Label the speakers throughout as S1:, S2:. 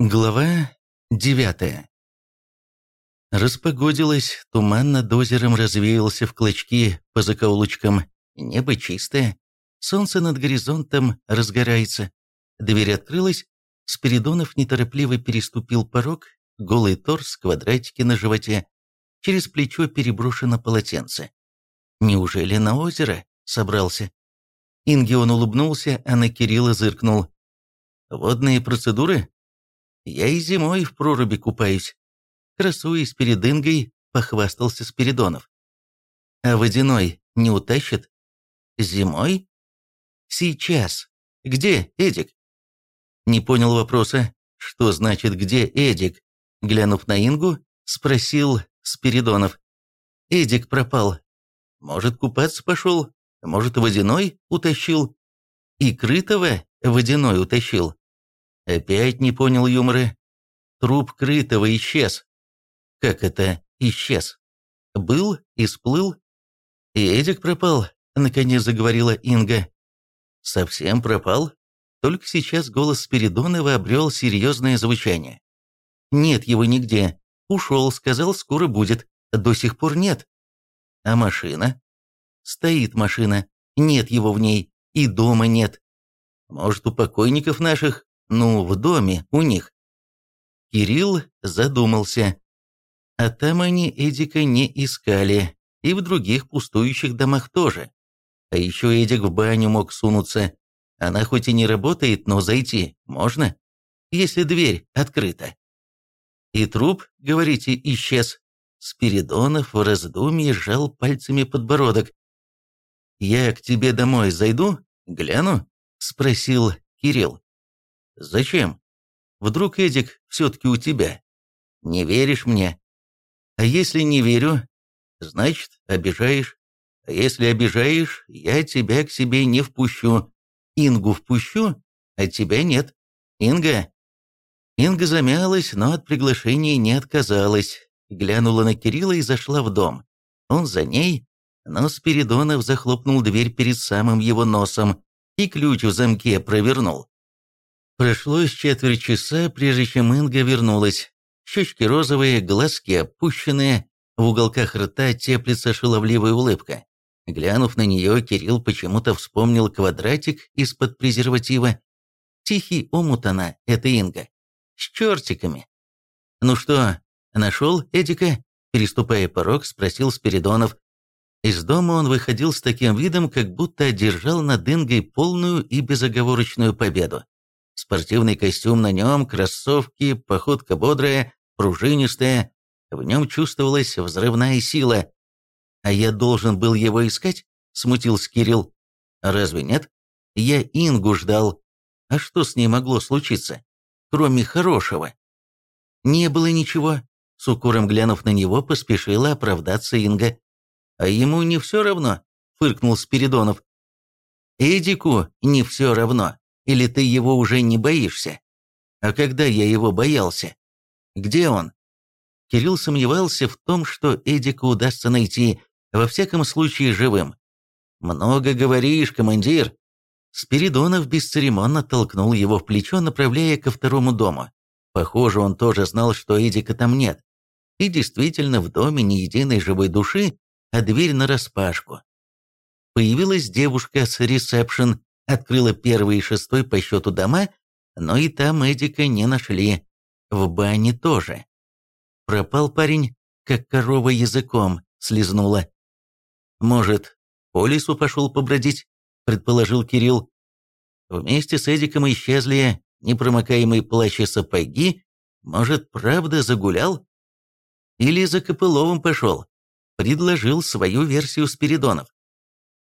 S1: Глава девятая Распогодилось, туман над озером развеялся в клочки по закоулочкам. Небо чистое, солнце над горизонтом разгорается. Дверь открылась, Спиридонов неторопливо переступил порог, голый торс, квадратики на животе, через плечо переброшено полотенце. Неужели на озеро собрался? Инге он улыбнулся, а на Кирилла зыркнул. «Водные процедуры?» «Я и зимой в проруби купаюсь». Красуясь перед Ингой, похвастался Спиридонов. «А водяной не утащит?» «Зимой?» «Сейчас. Где Эдик?» Не понял вопроса. «Что значит «где Эдик?» Глянув на Ингу, спросил Спиридонов. «Эдик пропал. Может, купаться пошел? Может, водяной утащил?» «И крытого водяной утащил?» Опять не понял юмора. Труп крытого исчез. Как это исчез? Был и сплыл? И Эдик пропал, наконец заговорила Инга. Совсем пропал? Только сейчас голос Спиридонова обрел серьезное звучание. Нет его нигде. Ушел, сказал, скоро будет. До сих пор нет. А машина? Стоит машина. Нет его в ней. И дома нет. Может, у покойников наших ну, в доме у них. Кирилл задумался. А там они Эдика не искали, и в других пустующих домах тоже. А еще Эдик в баню мог сунуться. Она хоть и не работает, но зайти можно, если дверь открыта. И труп, говорите, исчез. Спиридонов в раздумье сжал пальцами подбородок. «Я к тебе домой зайду? Гляну?» – спросил Кирилл. Зачем? Вдруг Эдик все-таки у тебя? Не веришь мне? А если не верю, значит, обижаешь. А если обижаешь, я тебя к себе не впущу. Ингу впущу, а тебя нет. Инга?» Инга замялась, но от приглашения не отказалась. Глянула на Кирилла и зашла в дом. Он за ней, но Спиридонов захлопнул дверь перед самым его носом и ключ в замке провернул. Прошлось четверть часа, прежде чем Инга вернулась. Щечки розовые, глазки опущенные, в уголках рта теплится шаловливая улыбка. Глянув на нее, Кирилл почему-то вспомнил квадратик из-под презерватива. Тихий омут она, это Инга. С чертиками. «Ну что, нашел Эдика?» Переступая порог, спросил Спиридонов. Из дома он выходил с таким видом, как будто одержал над Ингой полную и безоговорочную победу. Спортивный костюм на нем, кроссовки, походка бодрая, пружинистая. В нем чувствовалась взрывная сила. «А я должен был его искать?» – смутился Кирилл. «Разве нет? Я Ингу ждал. А что с ней могло случиться? Кроме хорошего?» «Не было ничего», – с укором глянув на него, поспешила оправдаться Инга. «А ему не все равно?» – фыркнул Спиридонов. «Эдику не все равно», или ты его уже не боишься? А когда я его боялся? Где он? Кирилл сомневался в том, что Эдика удастся найти, во всяком случае живым. «Много говоришь, командир!» Спиридонов бесцеремонно толкнул его в плечо, направляя ко второму дому. Похоже, он тоже знал, что Эдика там нет. И действительно, в доме ни единой живой души, а дверь нараспашку. Появилась девушка с ресепшн, открыла первый и шестой по счету дома, но и там Эдика не нашли. В бане тоже. Пропал парень, как корова языком слезнула. «Может, по лесу пошел побродить?» – предположил Кирилл. Вместе с Эдиком исчезли непромокаемые плащ и сапоги. Может, правда загулял? Или за Копыловым пошел? Предложил свою версию Спиридонов.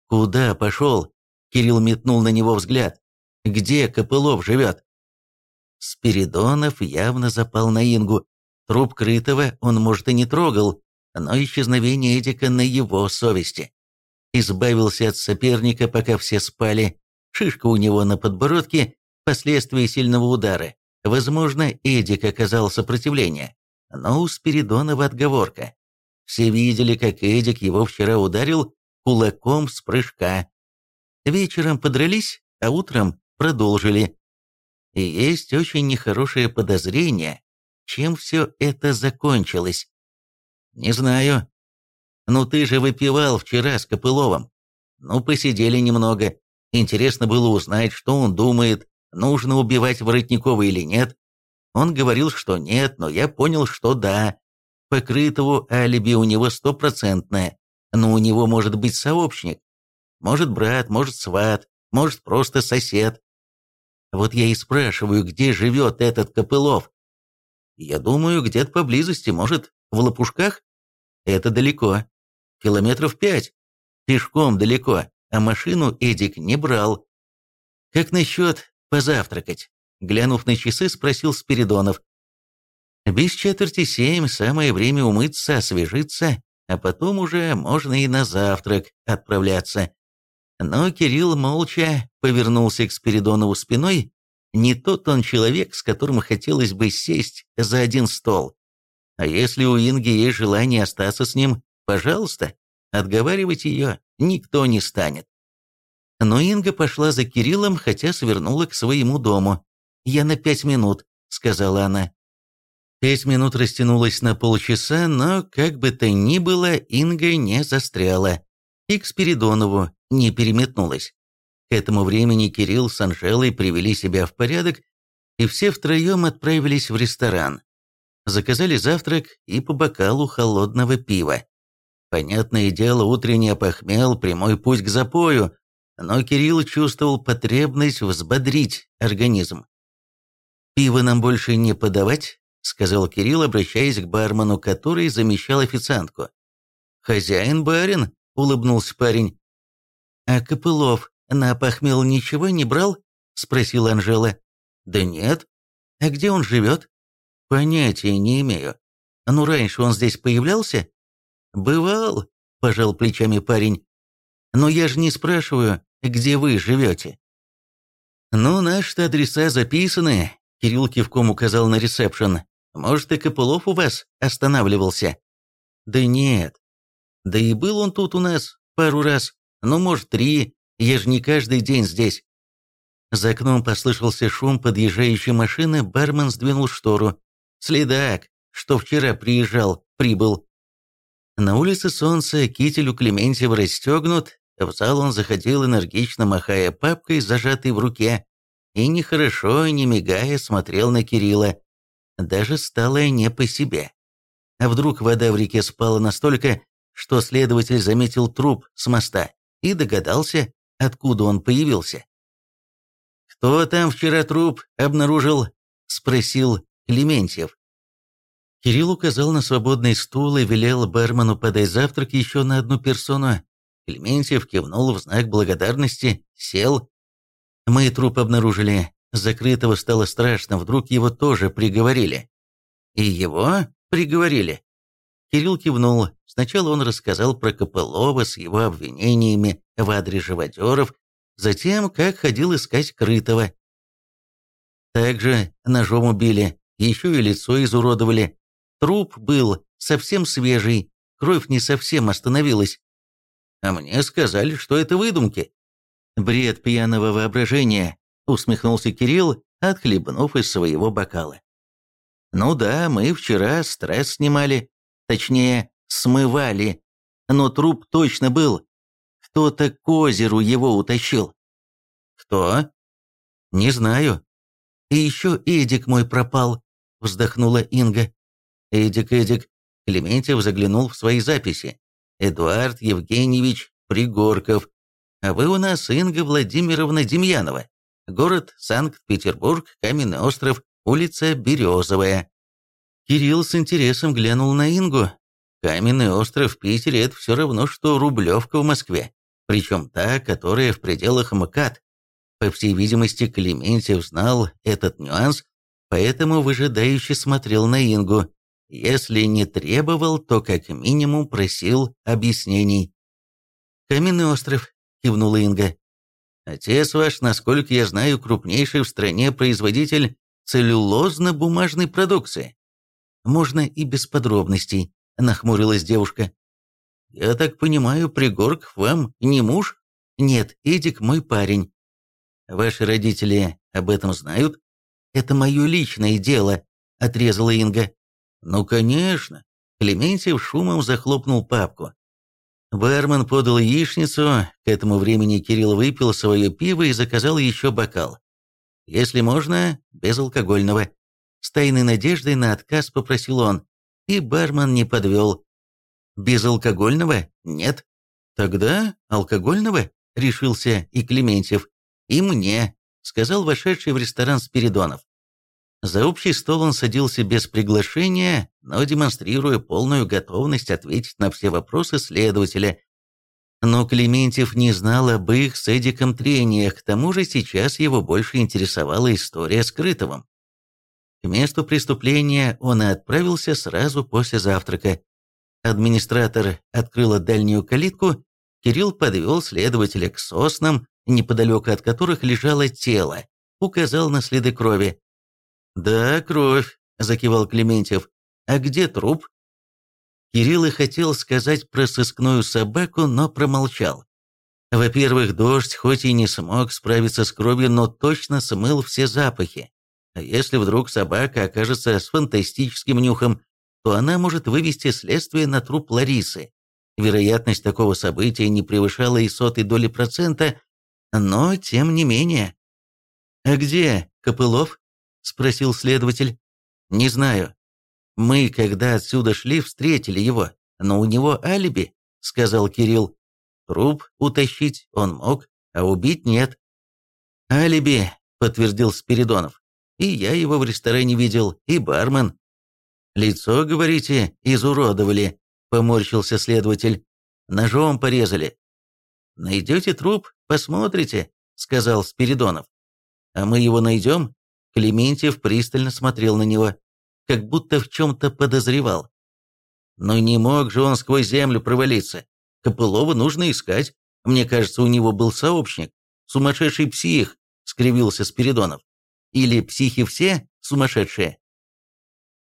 S1: «Куда пошел?» Кирилл метнул на него взгляд. «Где Копылов живет?» Спиридонов явно запал на Ингу. Труп Крытого он, может, и не трогал, но исчезновение Эдика на его совести. Избавился от соперника, пока все спали. Шишка у него на подбородке, последствия сильного удара. Возможно, Эдик оказал сопротивление. Но у Спиридонова отговорка. Все видели, как Эдик его вчера ударил кулаком с прыжка. Вечером подрались, а утром продолжили. И есть очень нехорошее подозрение, чем все это закончилось. Не знаю. Ну ты же выпивал вчера с Копыловым. Ну, посидели немного. Интересно было узнать, что он думает, нужно убивать Воротникова или нет. Он говорил, что нет, но я понял, что да. Покрытого алиби у него стопроцентное, но у него может быть сообщник. Может брат, может сват, может просто сосед. Вот я и спрашиваю, где живет этот Копылов. Я думаю, где-то поблизости, может, в Лопушках? Это далеко. Километров пять. Пешком далеко, а машину Эдик не брал. Как насчет позавтракать? Глянув на часы, спросил Спиридонов. Без четверти семь, самое время умыться, освежиться, а потом уже можно и на завтрак отправляться. Но Кирилл молча повернулся к Спиридонову спиной. Не тот он человек, с которым хотелось бы сесть за один стол. А если у Инги есть желание остаться с ним, пожалуйста, отговаривать ее никто не станет. Но Инга пошла за Кириллом, хотя свернула к своему дому. «Я на пять минут», — сказала она. Пять минут растянулось на полчаса, но, как бы то ни было, Инга не застряла. И к Спиридонову не переметнулась. К этому времени Кирилл с Анжелой привели себя в порядок, и все втроем отправились в ресторан. Заказали завтрак и по бокалу холодного пива. Понятное дело, утренний опохмел, прямой путь к запою, но Кирилл чувствовал потребность взбодрить организм. «Пиво нам больше не подавать?» — сказал Кирилл, обращаясь к бармену, который замещал официантку. «Хозяин-барин», — улыбнулся парень. «А Копылов на похмел ничего не брал?» — спросила Анжела. «Да нет. А где он живет?» «Понятия не имею. Ну, раньше он здесь появлялся?» «Бывал», — пожал плечами парень. «Но я же не спрашиваю, где вы живете». «Ну, наши-то адреса записаны», — Кирилл кивком указал на ресепшн. «Может, и Копылов у вас останавливался?» «Да нет. Да и был он тут у нас пару раз. Ну, может, три, я же не каждый день здесь. За окном послышался шум подъезжающей машины, бармен сдвинул штору. Следак, что вчера приезжал, прибыл. На улице солнце, китель у Клементьева расстегнут, в зал он заходил энергично, махая папкой, зажатой в руке, и нехорошо, не мигая, смотрел на Кирилла. Даже стало не по себе. А вдруг вода в реке спала настолько, что следователь заметил труп с моста и догадался, откуда он появился. «Кто там вчера труп обнаружил?» – спросил Клементьев. Кирилл указал на свободный стул и велел бармену подать завтрак еще на одну персону. Клементьев кивнул в знак благодарности, сел. «Мы труп обнаружили. Закрытого стало страшно, вдруг его тоже приговорили». «И его приговорили?» Кирилл кивнул. Сначала он рассказал про Копылова с его обвинениями в адрес живодеров, затем, как ходил искать Крытого. Также ножом убили, еще и лицо изуродовали. Труп был совсем свежий, кровь не совсем остановилась. А мне сказали, что это выдумки. Бред пьяного воображения, усмехнулся Кирилл, отхлебнув из своего бокала. Ну да, мы вчера стресс снимали, Точнее, смывали. Но труп точно был. Кто-то к озеру его утащил. Кто? Не знаю. И еще Эдик мой пропал, вздохнула Инга. Эдик, Эдик. Клементьев заглянул в свои записи. Эдуард Евгеньевич Пригорков. А вы у нас Инга Владимировна Демьянова. Город Санкт-Петербург, Каменный остров, улица Березовая. Кирилл с интересом глянул на Ингу. Каменный остров в Питере – это все равно, что Рублевка в Москве. Причем та, которая в пределах МКАД. По всей видимости, Клементьев знал этот нюанс, поэтому выжидающе смотрел на Ингу. Если не требовал, то как минимум просил объяснений. «Каменный остров», – кивнула Инга. «Отец ваш, насколько я знаю, крупнейший в стране производитель целлюлозно-бумажной продукции. Можно и без подробностей», — нахмурилась девушка. «Я так понимаю, Пригорков вам не муж?» «Нет, Эдик мой парень». «Ваши родители об этом знают?» это мое личное дело», — отрезала Инга. «Ну, конечно». Клементьев шумом захлопнул папку. Бармен подал яичницу, к этому времени Кирилл выпил свое пиво и заказал еще бокал. Если можно, безалкогольного. С тайной надеждой на отказ попросил он, и бармен не подвел. Безалкогольного? Нет. Тогда алкогольного? Решился и Клементьев. И мне, сказал вошедший в ресторан Спиридонов. За общий стол он садился без приглашения, но демонстрируя полную готовность ответить на все вопросы следователя. Но Клементьев не знал об их с Эдиком трениях, к тому же сейчас его больше интересовала история с Крытовым. К месту преступления он и отправился сразу после завтрака. Администратор открыла дальнюю калитку, Кирилл подвел следователя к соснам, неподалеку от которых лежало тело, указал на следы крови. «Да, кровь», – закивал Клементьев. «А где труп?» Кирилл и хотел сказать про сыскную собаку, но промолчал. Во-первых, дождь хоть и не смог справиться с кровью, но точно смыл все запахи. А если вдруг собака окажется с фантастическим нюхом, то она может вывести следствие на труп Ларисы. Вероятность такого события не превышала и сотой доли процента, но тем не менее. «А где Копылов?» – спросил следователь. «Не знаю. Мы, когда отсюда шли, встретили его, но у него алиби», – сказал Кирилл. «Труп утащить он мог, а убить нет». «Алиби», – подтвердил Спиридонов. «И я его в ресторане видел, и бармен». «Лицо, говорите, изуродовали», – поморщился следователь. «Ножом порезали». «Найдете труп, посмотрите», – сказал Спиридонов. «А мы его найдем?» Клементьев пристально смотрел на него, как будто в чем-то подозревал. Но не мог же он сквозь землю провалиться. Копылова нужно искать. Мне кажется, у него был сообщник. Сумасшедший псих, скривился Спиридонов. Или психи все сумасшедшие?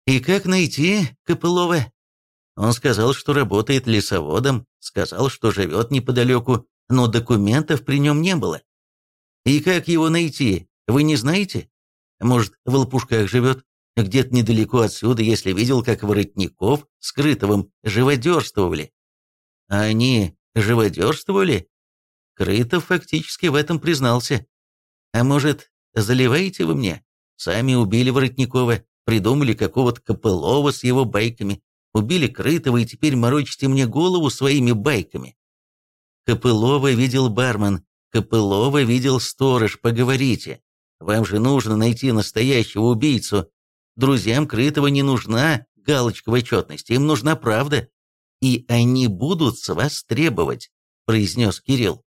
S1: И как найти Копылова? Он сказал, что работает лесоводом, сказал, что живет неподалеку, но документов при нем не было. И как его найти, вы не знаете? Может, в Лопушках живет? Где-то недалеко отсюда, если видел, как Воротников с Крытовым живодерствовали. А они живодерствовали? Крытов фактически в этом признался. А может, заливаете вы мне? Сами убили Воротникова, придумали какого-то Копылова с его байками, убили Крытова и теперь морочите мне голову своими байками. Копылова видел бармен, Копылова видел сторож, поговорите. Вам же нужно найти настоящего убийцу. Друзьям Крытого не нужна галочка в отчетности, им нужна правда. И они будут с вас требовать», — произнес Кирилл.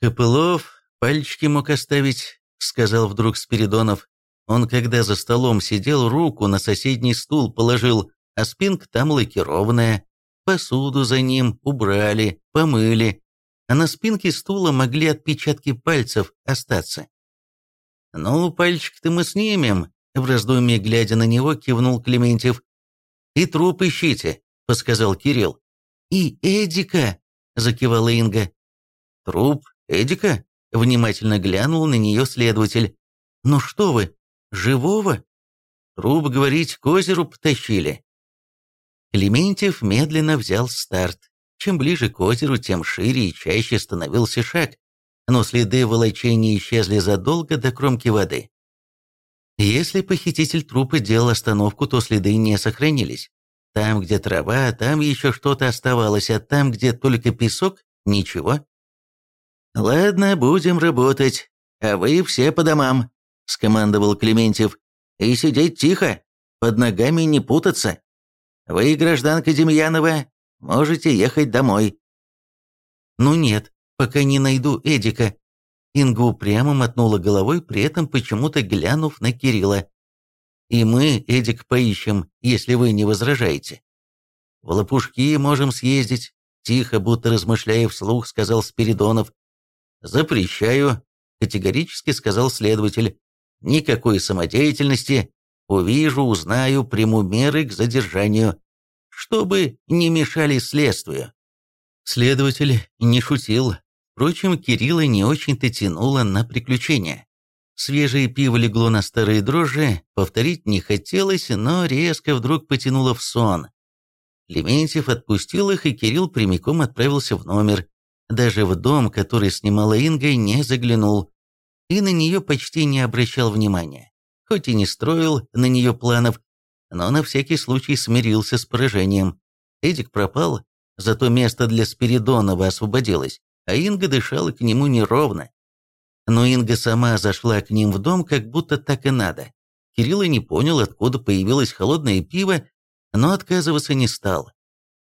S1: «Копылов пальчики мог оставить», — сказал вдруг Спиридонов. Он, когда за столом сидел, руку на соседний стул положил, а спинка там лакированная. Посуду за ним убрали, помыли, а на спинке стула могли отпечатки пальцев остаться. «Ну, пальчик-то мы снимем», — в раздумье глядя на него, кивнул Клементьев. «И труп ищите», — подсказал Кирилл. «И Эдика», — закивала Инга. «Труп Эдика?» — внимательно глянул на нее следователь. «Ну что вы, живого?» «Труп, говорить, к озеру потащили». Клементьев медленно взял старт. Чем ближе к озеру, тем шире и чаще становился шаг но следы волочения исчезли задолго до кромки воды. Если похититель трупа делал остановку, то следы не сохранились. Там, где трава, там еще что-то оставалось, а там, где только песок, ничего. «Ладно, будем работать, а вы все по домам», — скомандовал Клементьев. «И сидеть тихо, под ногами не путаться. Вы, гражданка Демьянова, можете ехать домой». «Ну нет, пока не найду Эдика». Инга упрямо мотнула головой, при этом почему-то глянув на Кирилла. «И мы Эдик поищем, если вы не возражаете». «В Лопушки можем съездить», — тихо, будто размышляя вслух, сказал Спиридонов. «Запрещаю», — категорически сказал следователь. «Никакой самодеятельности. Увижу, узнаю, приму меры к задержанию, чтобы не мешали следствию». Следователь не шутил. Впрочем, Кирилла не очень-то тянуло на приключения. Свежее пиво легло на старые дрожжи, повторить не хотелось, но резко вдруг потянуло в сон. Лементьев отпустил их, и Кирилл прямиком отправился в номер. Даже в дом, который снимала Инга, не заглянул. И на нее почти не обращал внимания. Хоть и не строил на нее планов, но на всякий случай смирился с поражением. Эдик пропал, зато место для Спиридонова освободилось, а Инга дышала к нему неровно. Но Инга сама зашла к ним в дом, как будто так и надо. Кирилл и не понял, откуда появилось холодное пиво, но отказываться не стал.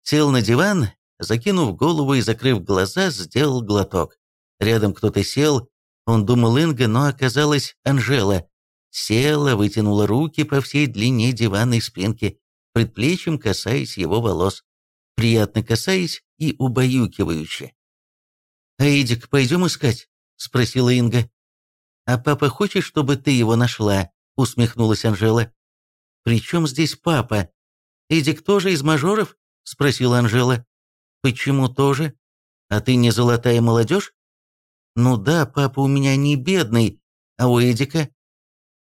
S1: Сел на диван, закинув голову и закрыв глаза, сделал глоток. Рядом кто-то сел, он думал Инга, но оказалась Анжела. Села, вытянула руки по всей длине диванной спинки, предплечьем касаясь его волос, приятно касаясь и убаюкивающе. «А Эдик, пойдем искать?» — спросила Инга. «А папа хочет, чтобы ты его нашла?» — усмехнулась Анжела. «При чем здесь папа?» «Эдик тоже из мажоров?» — спросила Анжела. «Почему тоже? А ты не золотая молодежь?» «Ну да, папа у меня не бедный, а у Эдика?»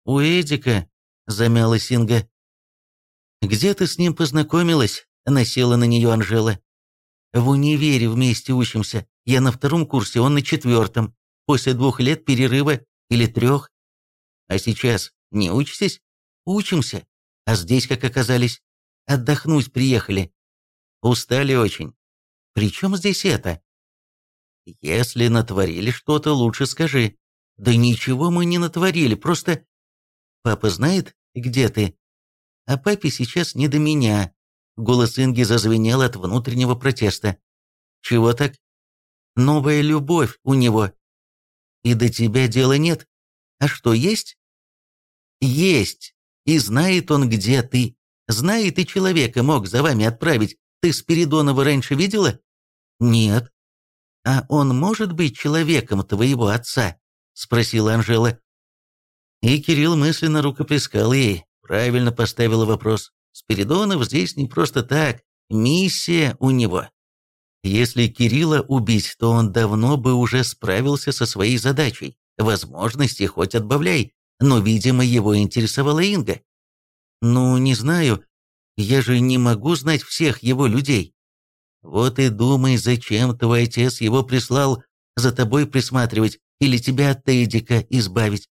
S1: «У Эдика?» — замялась Инга. «Где ты с ним познакомилась?» — насела на нее Анжела. «В универе вместе учимся. Я на втором курсе, он на четвертом. После двух лет перерыва или трех. А сейчас не учитесь? Учимся. А здесь как оказались? Отдохнуть приехали. Устали очень. Причем здесь это? Если натворили что-то, лучше скажи. Да ничего мы не натворили, просто... Папа знает, где ты? А папе сейчас не до меня. Голос Инги зазвенел от внутреннего протеста. Чего так? Новая любовь у него. И до тебя дела нет. А что, есть? Есть. И знает он, где ты. Знает и человека мог за вами отправить. Ты Спиридонова раньше видела? Нет. А он может быть человеком твоего отца? Спросила Анжела. И Кирилл мысленно рукоплескал ей. Правильно поставила вопрос. Спиридонов здесь не просто так. Миссия у него. Если Кирилла убить, то он давно бы уже справился со своей задачей. Возможности хоть отбавляй. Но, видимо, его интересовала Инга. «Ну, не знаю. Я же не могу знать всех его людей. Вот и думай, зачем твой отец его прислал за тобой присматривать или тебя от Эдика избавить.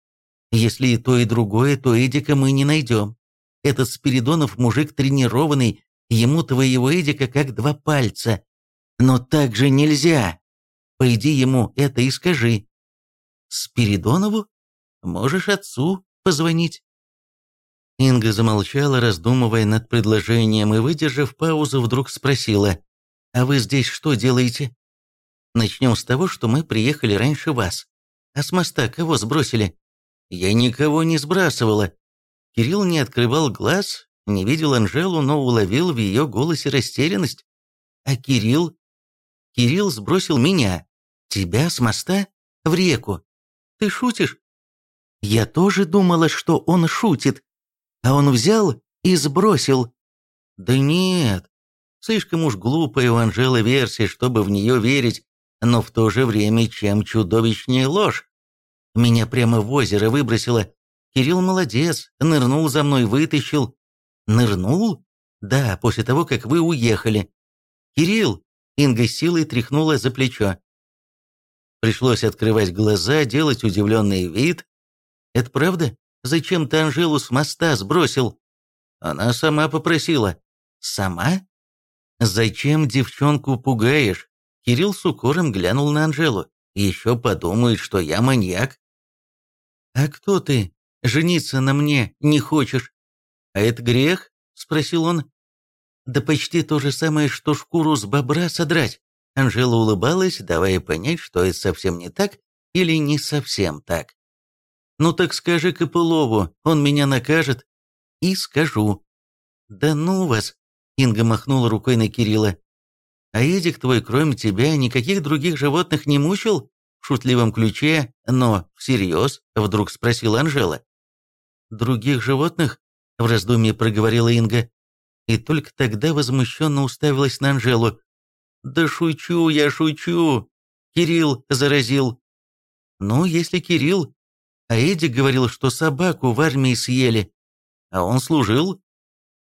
S1: Если и то, и другое, то Эдика мы не найдем. Этот Спиридонов мужик тренированный, ему твоего Эдика как два пальца. Но так же нельзя. Пойди ему это и скажи. Спиридонову? Можешь отцу позвонить. Инга замолчала, раздумывая над предложением, и, выдержав паузу, вдруг спросила, «А вы здесь что делаете?» «Начнем с того, что мы приехали раньше вас. А с моста кого сбросили?» «Я никого не сбрасывала». Кирилл не открывал глаз, не видел Анжелу, но уловил в ее голосе растерянность. «А Кирилл?» «Кирилл сбросил меня. Тебя с моста? В реку. Ты шутишь?» «Я тоже думала, что он шутит», а он взял и сбросил. Да нет, слишком уж глупая у Анжелы версия, чтобы в нее верить, но в то же время чем чудовищнее ложь. Меня прямо в озеро выбросило. Кирилл молодец, нырнул за мной, вытащил. Нырнул? Да, после того, как вы уехали. Кирилл! Инга силой тряхнула за плечо. Пришлось открывать глаза, делать удивленный вид. Это правда? Зачем ты Анжелу с моста сбросил?» Она сама попросила. «Сама?» «Зачем девчонку пугаешь?» Кирилл с укором глянул на Анжелу. «Еще подумает, что я маньяк». «А кто ты? Жениться на мне не хочешь?» «А это грех?» – спросил он. «Да почти то же самое, что шкуру с бобра содрать». Анжела улыбалась, давая понять, что это совсем не так или не совсем так. «Ну так скажи Копылову, он меня накажет». «И скажу». «Да ну вас!» — Инга махнула рукой на Кирилла. «А Эдик твой, кроме тебя, никаких других животных не мучил?» В шутливом ключе, но всерьез, вдруг спросила Анжела. «Других животных?» — в раздумье проговорила Инга. И только тогда возмущенно уставилась на Анжелу. «Да шучу я, шучу!» Кирилл заразил. «Ну, если Кирилл, А Эдик говорил, что собаку в армии съели. А он служил.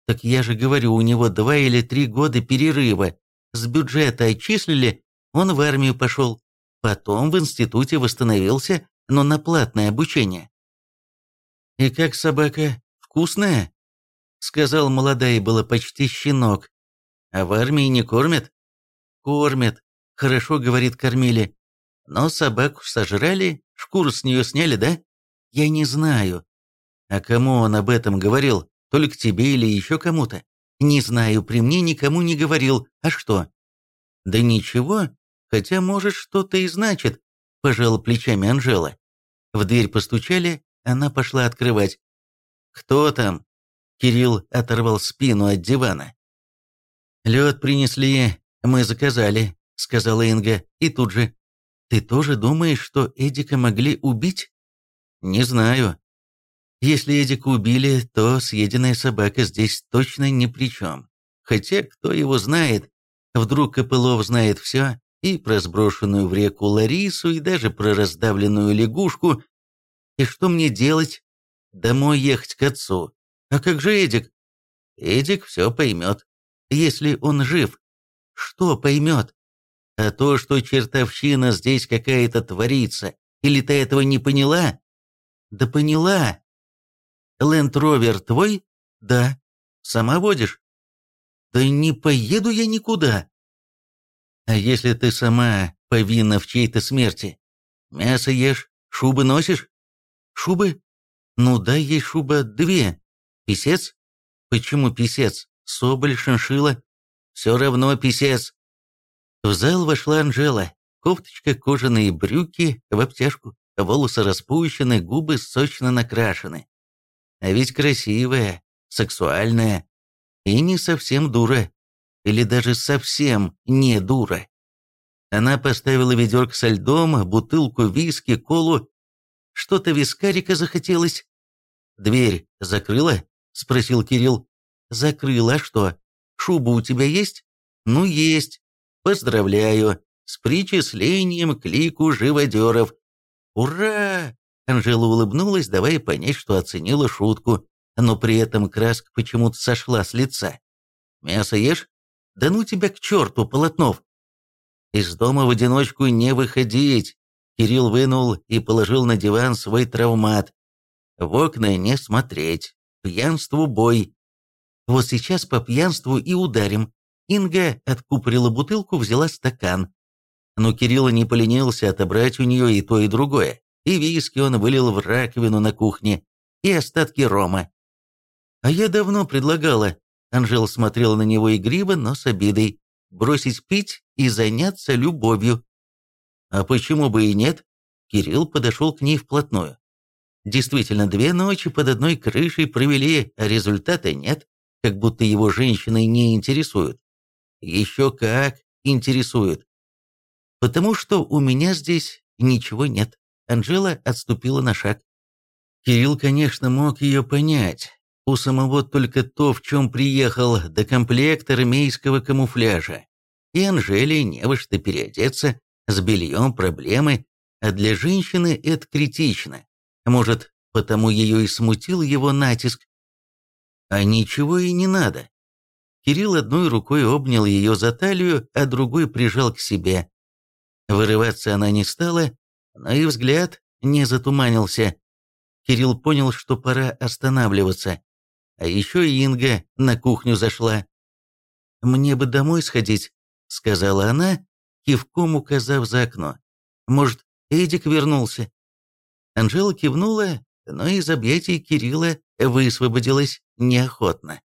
S1: Так я же говорю, у него два или три года перерыва. С бюджета отчислили, он в армию пошел. Потом в институте восстановился, но на платное обучение. «И как собака? Вкусная?» Сказал молодая была почти щенок. «А в армии не кормят?» «Кормят. Хорошо, — говорит, — кормили. Но собаку сожрали, шкуру с нее сняли, да? Я не знаю. А кому он об этом говорил? Только тебе или еще кому-то? Не знаю, при мне никому не говорил. А что? Да ничего, хотя, может, что-то и значит, пожал плечами Анжела. В дверь постучали, она пошла открывать. «Кто там?» Кирилл оторвал спину от дивана. «Лед принесли, мы заказали», — сказала Инга, и тут же. «Ты тоже думаешь, что Эдика могли убить?» «Не знаю. Если Эдика убили, то съеденная собака здесь точно ни при чем. Хотя, кто его знает, вдруг Копылов знает все, и про сброшенную в реку Ларису, и даже про раздавленную лягушку. И что мне делать? Домой ехать к отцу. А как же Эдик? Эдик все поймет. Если он жив. Что поймет? А то, что чертовщина здесь какая-то творится. Или ты этого не поняла? Да поняла. Ленд-ровер твой? Да. Сама водишь? Да не поеду я никуда. А если ты сама повинна в чьей-то смерти? Мясо ешь, шубы носишь? Шубы? Ну дай ей шуба две. Писец? Почему писец? Соболь, шиншила? Все равно писец. В зал вошла Анжела. Кофточка, кожаные брюки в обтяжку, волосы распущены, губы сочно накрашены. А ведь красивая, сексуальная и не совсем дура. Или даже совсем не дура. Она поставила ведерко со льдом, бутылку виски, колу. Что-то вискарика захотелось. «Дверь закрыла?» — спросил Кирилл. «Закрыла, а что? Шуба у тебя есть?» «Ну, есть. Поздравляю. С причислением к лику живодеров. Ура!» Анжела улыбнулась, давая понять, что оценила шутку, но при этом краска почему-то сошла с лица. «Мясо ешь? Да ну тебя к черту, Полотнов!» «Из дома в одиночку не выходить!» Кирилл вынул и положил на диван свой травмат. «В окна не смотреть. Пьянству бой. Вот сейчас по пьянству и ударим». Инга откупорила бутылку, взяла стакан. Но Кирилл не поленился отобрать у нее и то, и другое и виски он вылил в раковину на кухне, и остатки рома. «А я давно предлагала», — Анжел смотрел на него игриво, но с обидой, «бросить пить и заняться любовью». «А почему бы и нет?» Кирилл подошел к ней вплотную. Действительно, две ночи под одной крышей провели, а результата нет, как будто его женщины не интересуют. Еще как интересуют. Потому что у меня здесь ничего нет. Анжела отступила на шаг. Кирилл, конечно, мог ее понять. У самого только то, в чем приехал, до комплекта армейского камуфляжа. И Анжеле не во что переодеться, с бельем проблемы, а для женщины это критично. Может, потому ее и смутил его натиск. А ничего и не надо. Кирилл одной рукой обнял ее за талию, а другой прижал к себе. Вырываться она не стала, но и взгляд не затуманился. Кирилл понял, что пора останавливаться. А еще Инга на кухню зашла. «Мне бы домой сходить», — сказала она, кивком указав за окно. «Может, Эдик вернулся?» Анжела кивнула, но из объятий Кирилла высвободилась неохотно.